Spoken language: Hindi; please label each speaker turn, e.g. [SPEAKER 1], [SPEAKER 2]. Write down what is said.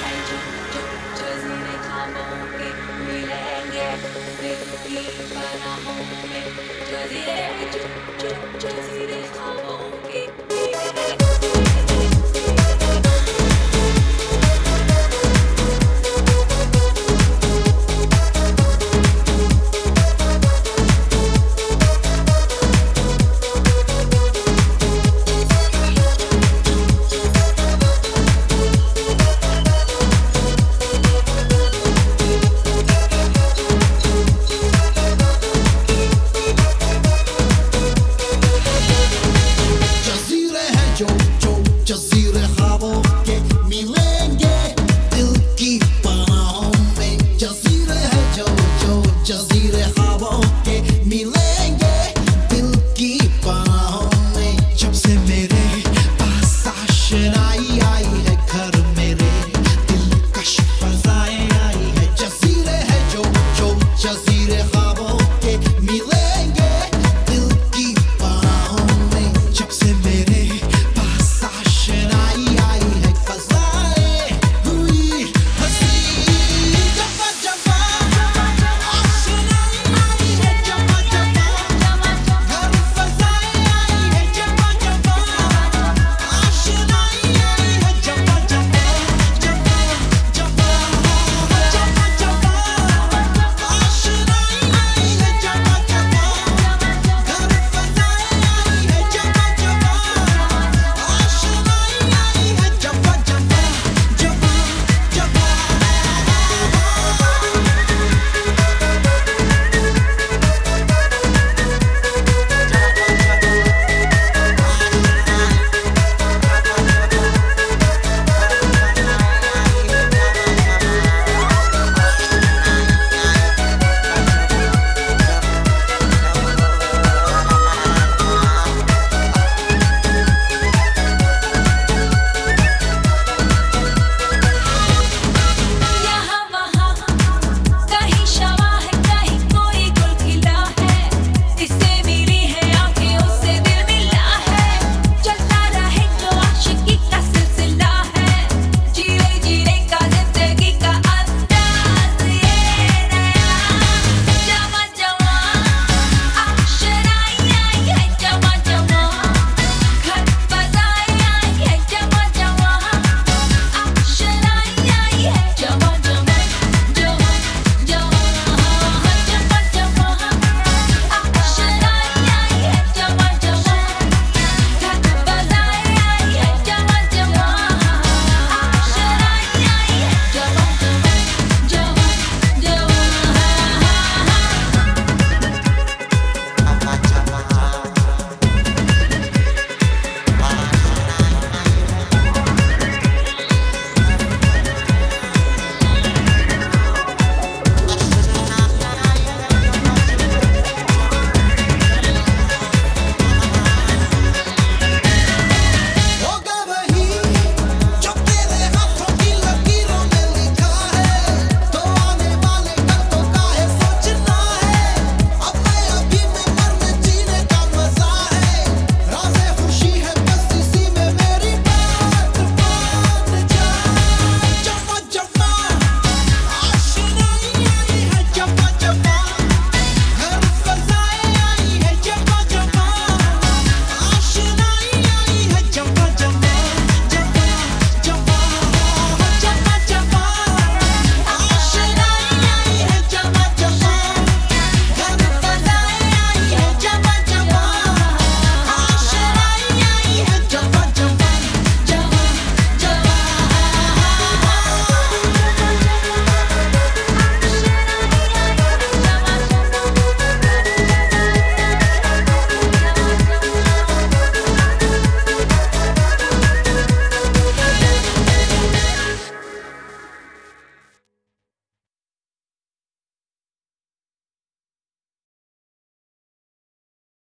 [SPEAKER 1] है जो जजीरे के मिलेंगे ज़िंदगी जजीरे खाबों